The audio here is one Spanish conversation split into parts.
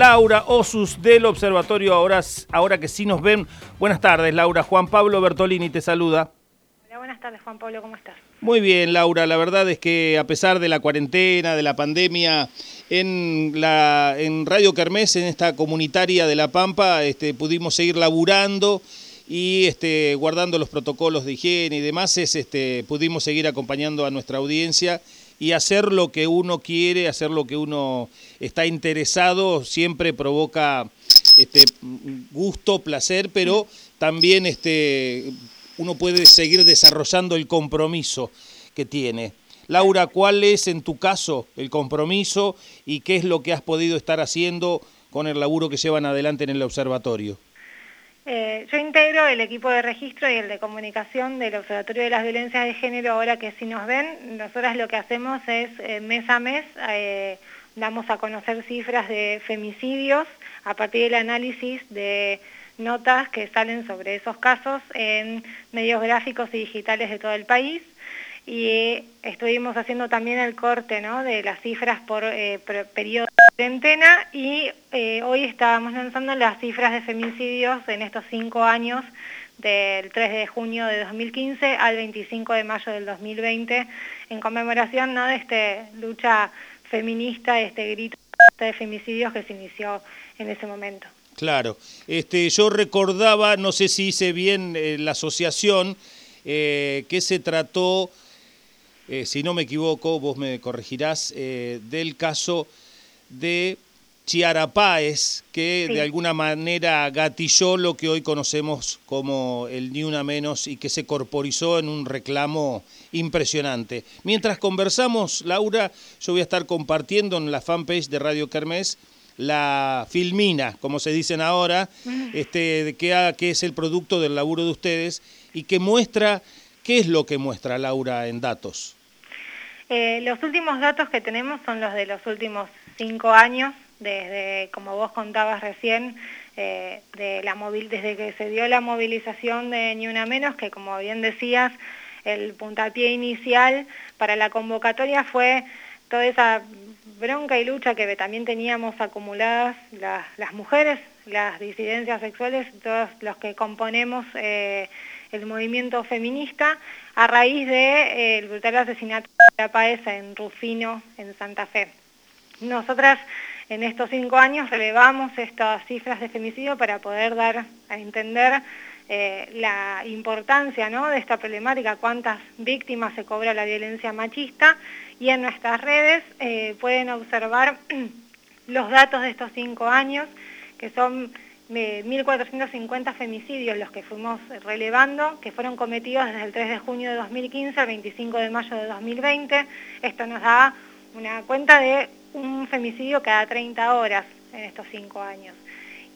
Laura Osus del Observatorio Ahora, ahora que sí nos ven. Buenas tardes, Laura. Juan Pablo Bertolini te saluda. Hola, buenas tardes, Juan Pablo, ¿cómo estás? Muy bien, Laura. La verdad es que a pesar de la cuarentena, de la pandemia, en, la, en Radio Kermés, en esta comunitaria de La Pampa, este, pudimos seguir laburando y este, guardando los protocolos de higiene y demás, es, este, pudimos seguir acompañando a nuestra audiencia y hacer lo que uno quiere, hacer lo que uno está interesado, siempre provoca este, gusto, placer, pero también este, uno puede seguir desarrollando el compromiso que tiene. Laura, ¿cuál es en tu caso el compromiso y qué es lo que has podido estar haciendo con el laburo que llevan adelante en el observatorio? Eh, yo integro el equipo de registro y el de comunicación del Observatorio de las Violencias de Género. Ahora que si nos ven, nosotras lo que hacemos es eh, mes a mes eh, damos a conocer cifras de femicidios a partir del análisis de notas que salen sobre esos casos en medios gráficos y digitales de todo el país y estuvimos haciendo también el corte de las cifras por, eh, periodo de cuarentena y eh, hoy estábamos lanzando las cifras de femicidios en estos cinco años del 3 de junio de 2015 al 25 de mayo del 2020 en conmemoración de esta lucha feminista, este grito de femicidios que se inició en ese momento. Claro, este, yo recordaba, no sé si hice bien eh, la asociación, que se trató eh, si no me equivoco, vos me corregirás, eh, del caso de Chiara Páez, que de alguna manera gatilló lo que hoy conocemos como el Ni Una Menos y que se corporizó en un reclamo impresionante. Mientras conversamos, Laura, yo voy a estar compartiendo en la fanpage de Radio Kermés la filmina, como se dicen ahora, este, que, que es el producto del laburo de ustedes y que muestra, ¿qué es lo que muestra Laura en datos? Eh, los últimos datos que tenemos son los de los últimos cinco años, desde, como vos contabas recién, eh, de la desde que se dio la movilización de Ni Una Menos, que como bien decías, el puntapié inicial para la convocatoria fue toda esa bronca y lucha que también teníamos acumuladas las, mujeres, las disidencias sexuales, todos los que componemos eh, el movimiento feminista a raíz del de, eh, brutal asesinato de la Paesa en Rufino, en Santa Fe. Nosotras en estos cinco años relevamos estas cifras de femicidio para poder dar a entender eh, la importancia de esta problemática, cuántas víctimas se cobra la violencia machista y en nuestras redes eh, pueden observar los datos de estos cinco años que son 1.450 femicidios los que fuimos relevando, que fueron cometidos desde el 3 de junio de 2015 al 25 de mayo de 2020. Esto nos da una cuenta de un femicidio cada 30 horas en estos cinco años.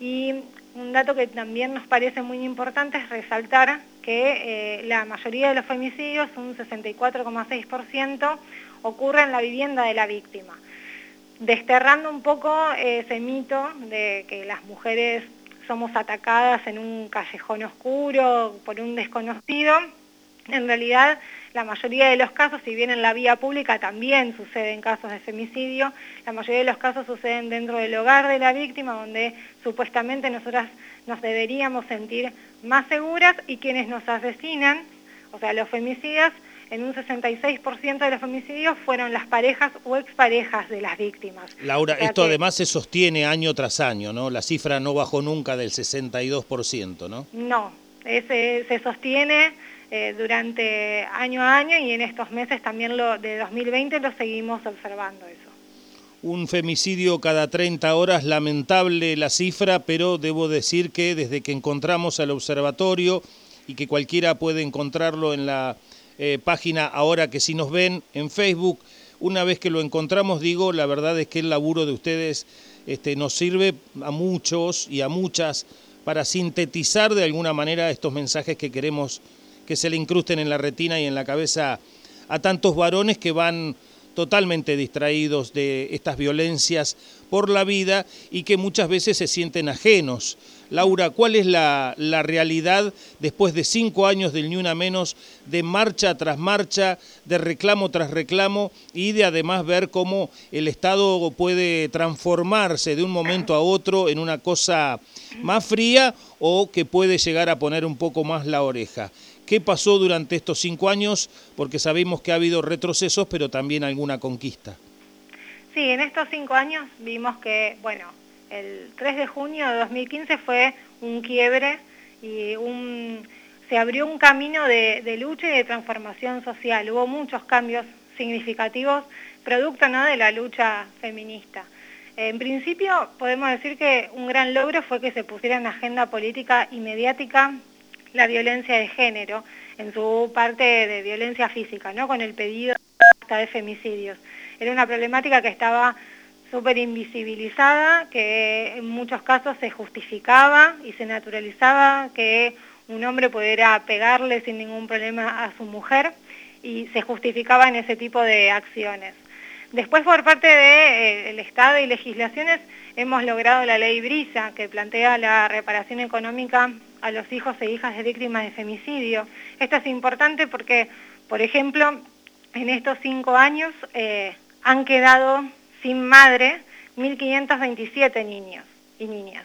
Y un dato que también nos parece muy importante es resaltar que eh, la mayoría de los femicidios, un 64,6%, ocurre en la vivienda de la víctima desterrando un poco ese mito de que las mujeres somos atacadas en un callejón oscuro por un desconocido. En realidad, la mayoría de los casos, si bien en la vía pública también suceden casos de femicidio, la mayoría de los casos suceden dentro del hogar de la víctima, donde supuestamente nosotras nos deberíamos sentir más seguras y quienes nos asesinan, o sea, los femicidas, en un 66% de los homicidios fueron las parejas o exparejas de las víctimas. Laura, esto además se sostiene año tras año, ¿no? La cifra no bajó nunca del 62%, ¿no? No, ese, se sostiene eh, durante año a año y en estos meses también lo, de 2020 lo seguimos observando eso. Un femicidio cada 30 horas, lamentable la cifra, pero debo decir que desde que encontramos al observatorio y que cualquiera puede encontrarlo en la eh, página ahora que sí nos ven en Facebook. Una vez que lo encontramos, digo, la verdad es que el laburo de ustedes este, nos sirve a muchos y a muchas para sintetizar de alguna manera estos mensajes que queremos que se le incrusten en la retina y en la cabeza a tantos varones que van totalmente distraídos de estas violencias por la vida y que muchas veces se sienten ajenos. Laura, ¿cuál es la, realidad después de cinco años del Ni Menos, de marcha tras marcha, de reclamo tras reclamo y de además ver cómo el Estado puede transformarse de un momento a otro en una cosa más fría o que puede llegar a poner un poco más la oreja? ¿Qué pasó durante estos cinco años? Porque sabemos que ha habido retrocesos, pero también alguna conquista. Sí, en estos cinco años vimos que, bueno, el 3 de junio de 2015 fue un quiebre y se abrió un camino de, lucha y de transformación social. Hubo muchos cambios significativos producto de la lucha feminista. En principio podemos decir que un gran logro fue que se pusiera en agenda política y mediática la violencia de género, en su parte de violencia física, ¿no? con el pedido de femicidios. Era una problemática que estaba súper invisibilizada, que en muchos casos se justificaba y se naturalizaba que un hombre pudiera pegarle sin ningún problema a su mujer y se justificaba en ese tipo de acciones. Después, por parte del Estado y legislaciones, hemos logrado la ley Brisa, que plantea la reparación económica a los hijos e hijas de víctimas de femicidio. Esto es importante porque, por ejemplo, en estos cinco años eh, han quedado sin madre 1.527 niños y niñas.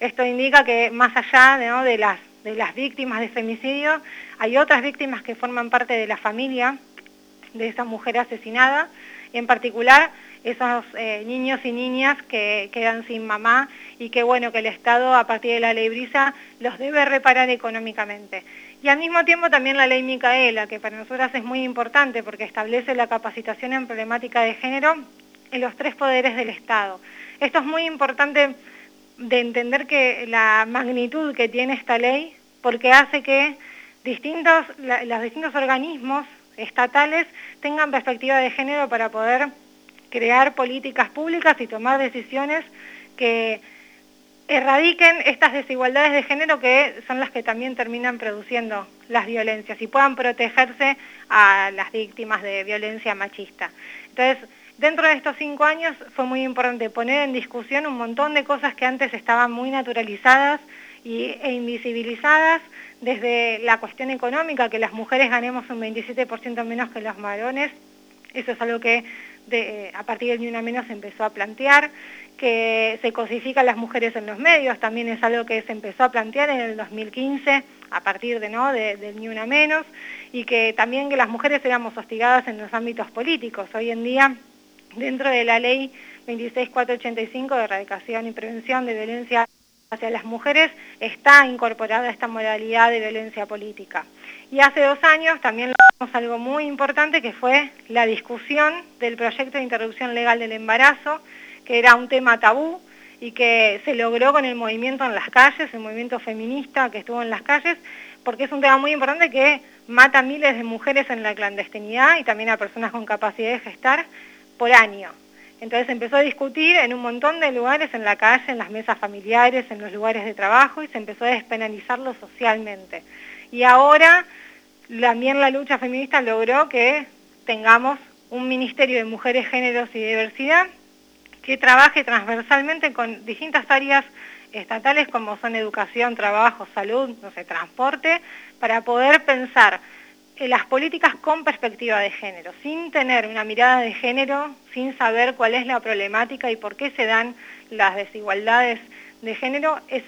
Esto indica que más allá de, las, víctimas de femicidio, hay otras víctimas que forman parte de la familia de esa mujer asesinada, y en particular esos eh, niños y niñas que quedan sin mamá y que bueno, que el Estado a partir de la ley Brisa los debe reparar económicamente. Y al mismo tiempo también la ley Micaela, que para nosotras es muy importante porque establece la capacitación en problemática de género en los tres poderes del Estado. Esto es muy importante de entender que la magnitud que tiene esta ley, porque hace que distintos, los distintos organismos estatales tengan perspectiva de género para poder crear políticas públicas y tomar decisiones que erradiquen estas desigualdades de género que son las que también terminan produciendo las violencias y puedan protegerse a las víctimas de violencia machista. Entonces, dentro de estos cinco años fue muy importante poner en discusión un montón de cosas que antes estaban muy naturalizadas y, e invisibilizadas, desde la cuestión económica, que las mujeres ganemos un 27% menos que los varones, eso es algo que a partir del Ni Una Menos se empezó a plantear, que se cosifican las mujeres en los medios, también es algo que se empezó a plantear en el 2015 a partir de, ¿no? del Ni Una Menos, y que también que las mujeres éramos hostigadas en los ámbitos políticos. Hoy en día, dentro de la ley 26485 de erradicación y prevención de violencia hacia las mujeres, está incorporada esta modalidad de violencia política. Y hace dos años también logramos algo muy importante que fue la discusión del proyecto de interrupción legal del embarazo, que era un tema tabú y que se logró con el movimiento en las calles, el movimiento feminista que estuvo en las calles, porque es un tema muy importante que mata a miles de mujeres en la clandestinidad y también a personas con capacidad de gestar por año. Entonces empezó a discutir en un montón de lugares, en la calle, en las mesas familiares, en los lugares de trabajo y se empezó a despenalizarlo socialmente. Y ahora también la lucha feminista logró que tengamos un Ministerio de Mujeres, Géneros y Diversidad que trabaje transversalmente con distintas áreas estatales como son educación, trabajo, salud, no sé, transporte, para poder pensar en las políticas con perspectiva de género, sin tener una mirada de género, sin saber cuál es la problemática y por qué se dan las desigualdades de género, es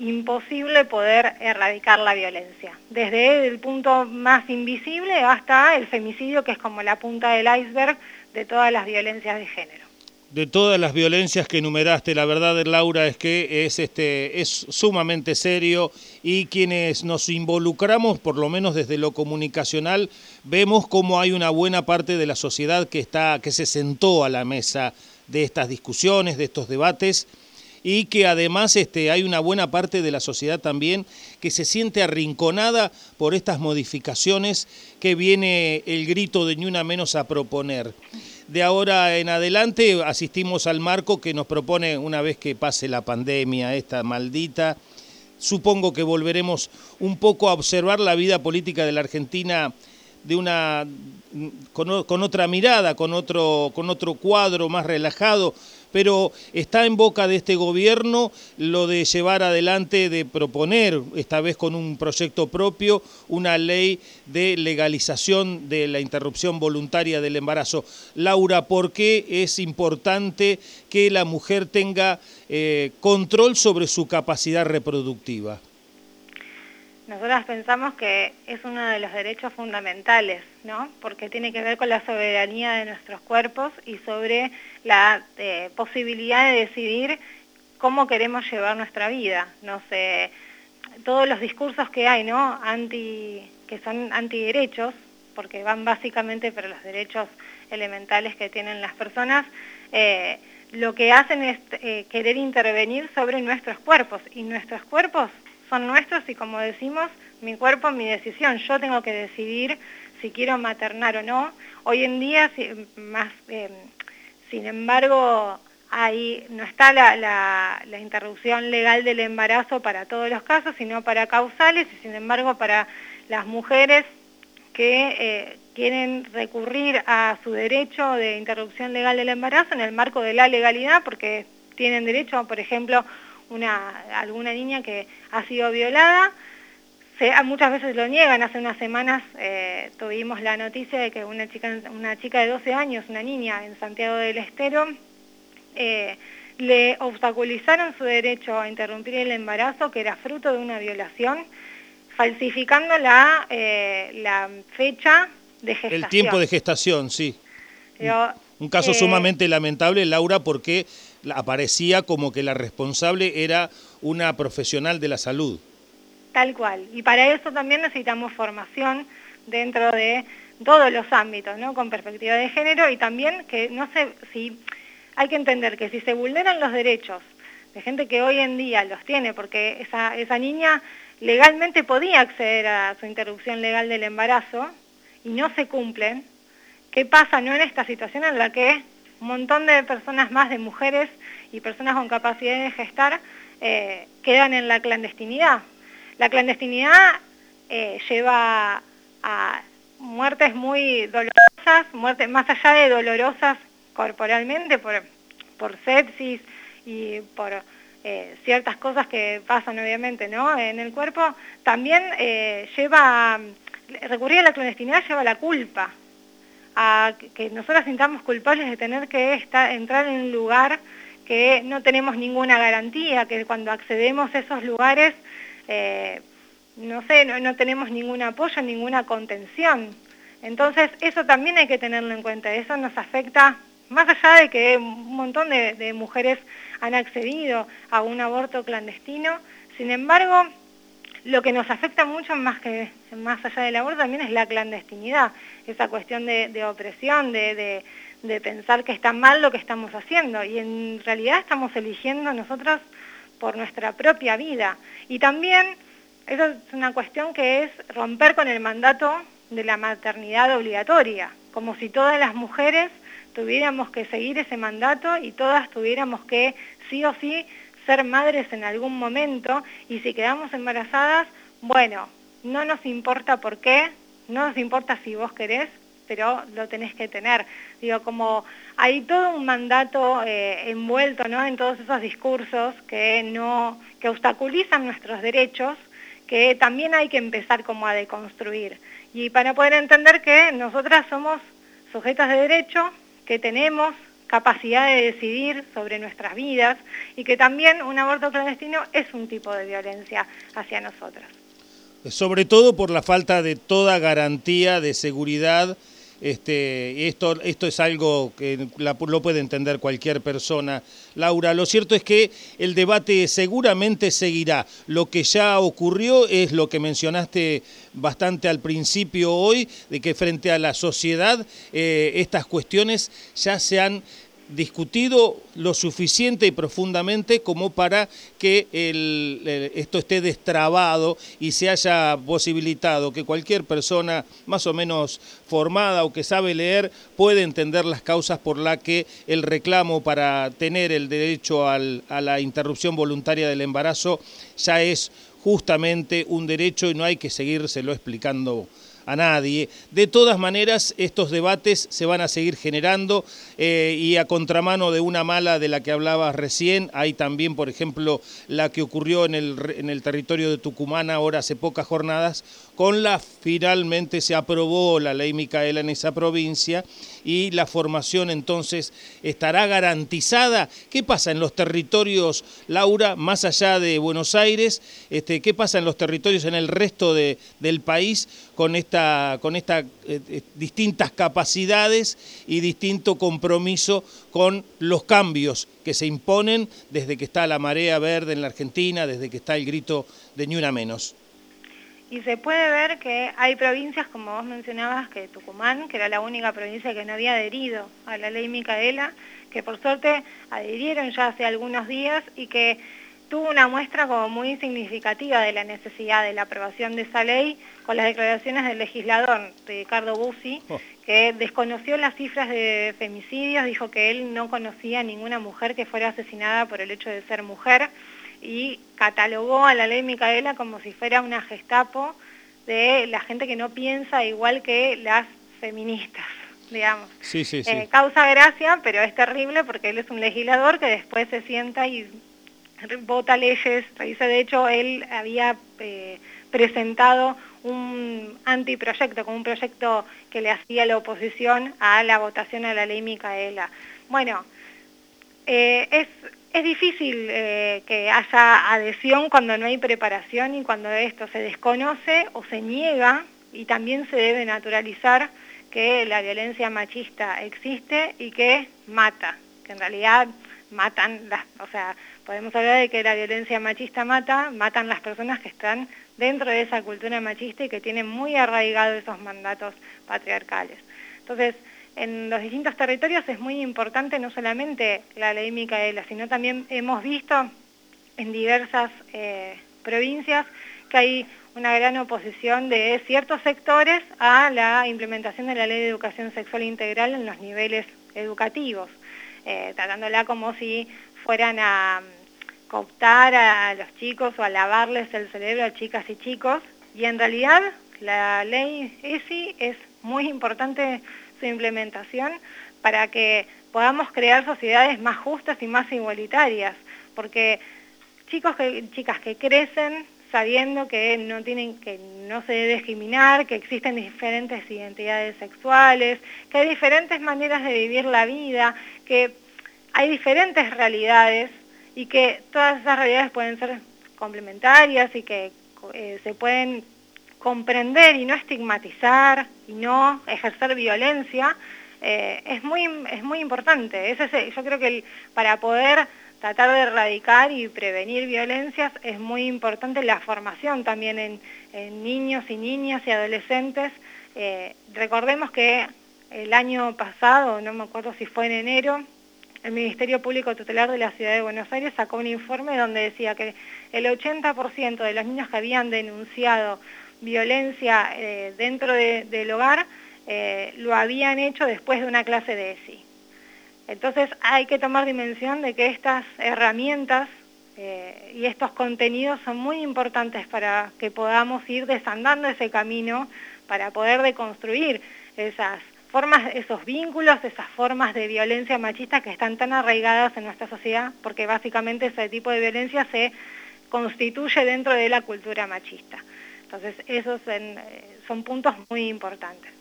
imposible poder erradicar la violencia, desde el punto más invisible hasta el femicidio, que es como la punta del iceberg de todas las violencias de género. De todas las violencias que enumeraste, la verdad, Laura, es que es, este, es sumamente serio y quienes nos involucramos, por lo menos desde lo comunicacional, vemos cómo hay una buena parte de la sociedad que, está, que se sentó a la mesa de estas discusiones, de estos debates, y que además este, hay una buena parte de la sociedad también que se siente arrinconada por estas modificaciones que viene el grito de Ni Una Menos a proponer. De ahora en adelante asistimos al marco que nos propone una vez que pase la pandemia, esta maldita. Supongo que volveremos un poco a observar la vida política de la Argentina de una con, otra mirada, con otro, con otro cuadro más relajado, pero está en boca de este gobierno lo de llevar adelante, de proponer, esta vez con un proyecto propio, una ley de legalización de la interrupción voluntaria del embarazo. Laura, ¿por qué es importante que la mujer tenga eh, control sobre su capacidad reproductiva? Nosotras pensamos que es uno de los derechos fundamentales, ¿no? Porque tiene que ver con la soberanía de nuestros cuerpos y sobre la eh, posibilidad de decidir cómo queremos llevar nuestra vida. No sé, todos los discursos que hay, ¿no? Anti, que son antiderechos, porque van básicamente para los derechos elementales que tienen las personas, eh, lo que hacen es eh, querer intervenir sobre nuestros cuerpos y nuestros cuerpos son nuestros y como decimos, mi cuerpo, mi decisión. Yo tengo que decidir si quiero maternar o no. Hoy en día, más, em, sin embargo, ahí no está la, interrupción legal del embarazo para todos los casos, sino para causales y sin embargo para las mujeres que eh, quieren recurrir a su derecho de interrupción legal del embarazo en el marco de la legalidad, porque tienen derecho, por ejemplo, una, alguna niña que ha sido violada, se, muchas veces lo niegan. Hace unas semanas eh, tuvimos la noticia de que una chica, una chica de 12 años, una niña en Santiago del Estero, eh, le obstaculizaron su derecho a interrumpir el embarazo, que era fruto de una violación, falsificando la, eh, la fecha de gestación. El tiempo de gestación, sí. Un caso sumamente lamentable, Laura, porque aparecía como que la responsable era una profesional de la salud. Tal cual. Y para eso también necesitamos formación dentro de todos los ámbitos, ¿no? Con perspectiva de género y también que no sé si hay que entender que si se vulneran los derechos de gente que hoy en día los tiene, porque esa, esa niña legalmente podía acceder a su interrupción legal del embarazo y no se cumplen, ¿qué pasa no en esta situación en la que un montón de personas más, de mujeres y personas con capacidad de gestar, eh, quedan en la clandestinidad. La clandestinidad eh, lleva a muertes muy dolorosas, muertes más allá de dolorosas corporalmente por, por sepsis y por eh, ciertas cosas que pasan obviamente ¿no? en el cuerpo, también lleva, recurrir a la clandestinidad lleva la culpa, a que nosotros sintamos culpables de tener que entrar en un lugar que no tenemos ninguna garantía, que cuando accedemos a esos lugares, eh, no sé, no, tenemos ningún apoyo, ninguna contención. Entonces, eso también hay que tenerlo en cuenta, eso nos afecta, más allá de que un montón de mujeres han accedido a un aborto clandestino, sin embargo, lo que nos afecta mucho más que más allá del aborto también es la clandestinidad, esa cuestión de, opresión, de, pensar que está mal lo que estamos haciendo y en realidad estamos eligiendo nosotros por nuestra propia vida. Y también eso es una cuestión que es romper con el mandato de la maternidad obligatoria, como si todas las mujeres tuviéramos que seguir ese mandato y todas tuviéramos que sí o sí ser madres en algún momento y si quedamos embarazadas, bueno, no nos importa por qué, no nos importa si vos querés, pero lo tenés que tener. Digo, como hay todo un mandato eh, envuelto ¿no? en todos esos discursos que, no, que obstaculizan nuestros derechos, que también hay que empezar como a deconstruir. Y para poder entender que nosotras somos sujetas de derecho, que tenemos capacidad de decidir sobre nuestras vidas y que también un aborto clandestino es un tipo de violencia hacia nosotras. Sobre todo por la falta de toda garantía de seguridad este, esto, esto es algo que lo puede entender cualquier persona. Laura, lo cierto es que el debate seguramente seguirá. Lo que ya ocurrió es lo que mencionaste bastante al principio hoy, de que frente a la sociedad eh, estas cuestiones ya se han discutido lo suficiente y profundamente como para que esto esté destrabado y se haya posibilitado que cualquier persona más o menos formada o que sabe leer puede entender las causas por las que el reclamo para tener el derecho a la interrupción voluntaria del embarazo ya es justamente un derecho y no hay que seguírselo explicando a nadie. De todas maneras, estos debates se van a seguir generando eh, y a contramano de una mala de la que hablabas recién, hay también, por ejemplo, la que ocurrió en el, en el territorio de Tucumán ahora hace pocas jornadas, con la finalmente se aprobó la ley Micaela en esa provincia y la formación entonces estará garantizada. ¿Qué pasa en los territorios, Laura, más allá de Buenos Aires? Este, ¿Qué pasa en los territorios en el resto de, del país con esta, con esta eh, eh, distintas capacidades y distinto compromiso con los cambios que se imponen desde que está la marea verde en la Argentina, desde que está el grito de ni una menos? Y se puede ver que hay provincias, como vos mencionabas, que Tucumán, que era la única provincia que no había adherido a la ley Micaela, que por suerte adhirieron ya hace algunos días y que tuvo una muestra como muy significativa de la necesidad de la aprobación de esa ley con las declaraciones del legislador Ricardo Bussi, oh. que desconoció las cifras de femicidios, dijo que él no conocía ninguna mujer que fuera asesinada por el hecho de ser mujer, y catalogó a la ley Micaela como si fuera una gestapo de la gente que no piensa igual que las feministas, digamos. Sí, sí, sí. Eh, causa gracia, pero es terrible porque él es un legislador que después se sienta y vota leyes. Dice, de hecho, él había eh, presentado un antiproyecto, como un proyecto que le hacía la oposición a la votación a la ley Micaela. Bueno, eh, es es difícil eh, que haya adhesión cuando no hay preparación y cuando esto se desconoce o se niega y también se debe naturalizar que la violencia machista existe y que mata, que en realidad matan, las, o sea, podemos hablar de que la violencia machista mata, matan las personas que están dentro de esa cultura machista y que tienen muy arraigados esos mandatos patriarcales. Entonces, en los distintos territorios es muy importante no solamente la ley Micaela, sino también hemos visto en diversas eh, provincias que hay una gran oposición de ciertos sectores a la implementación de la ley de educación sexual integral en los niveles educativos, eh, tratándola como si fueran a cooptar a los chicos o a lavarles el cerebro a chicas y chicos, y en realidad la ley ESI es muy importante su implementación para que podamos crear sociedades más justas y más igualitarias, porque chicos que, chicas que crecen sabiendo que no tienen que no se debe discriminar, que existen diferentes identidades sexuales, que hay diferentes maneras de vivir la vida, que hay diferentes realidades y que todas esas realidades pueden ser complementarias y que eh, se pueden comprender y no estigmatizar y no ejercer violencia eh, es, muy, es muy importante. yo creo que para poder tratar de erradicar y prevenir violencias es muy importante la formación también en, niños y niñas y adolescentes. Eh, recordemos que el año pasado, no me acuerdo si fue en enero, el Ministerio Público Tutelar de la Ciudad de Buenos Aires sacó un informe donde decía que el 80% de los niños que habían denunciado violencia eh, dentro del hogar eh, lo habían hecho después de una clase de ESI. Entonces hay que tomar dimensión de que estas herramientas eh, y estos contenidos son muy importantes para que podamos ir desandando ese camino para poder deconstruir esas formas, esos vínculos, esas formas de violencia machista que están tan arraigadas en nuestra sociedad, porque básicamente ese tipo de violencia se constituye dentro de la cultura machista. Entonces, esos eh, son puntos muy importantes.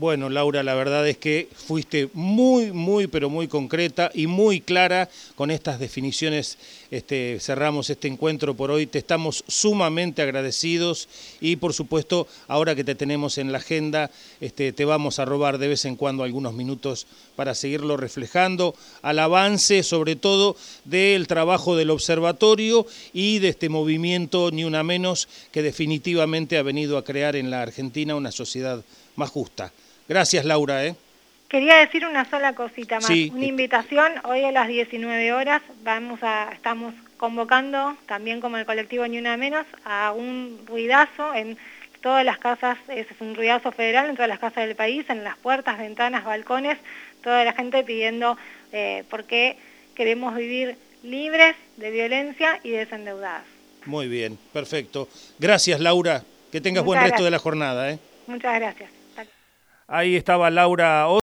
Bueno, Laura, la verdad es que fuiste muy, muy, pero muy concreta y muy clara con estas definiciones. Este, cerramos este encuentro por hoy. Te estamos sumamente agradecidos y, por supuesto, ahora que te tenemos en la agenda, este, te vamos a robar de vez en cuando algunos minutos para seguirlo reflejando al avance, sobre todo, del trabajo del observatorio y de este movimiento Ni Una Menos que definitivamente ha venido a crear en la Argentina una sociedad más justa. Gracias, Laura. ¿eh? Quería decir una sola cosita más. Una invitación, hoy a las 19 horas vamos a, estamos convocando, también como el colectivo Ni Una Menos, a un ruidazo en todas las casas, es un ruidazo federal en todas las casas del país, en las puertas, ventanas, balcones, toda la gente pidiendo eh, por qué queremos vivir libres de violencia y desendeudadas. Muy bien, perfecto. Gracias, Laura. Que tengas buen resto de la jornada. ¿eh? Muchas gracias. Ahí estaba Laura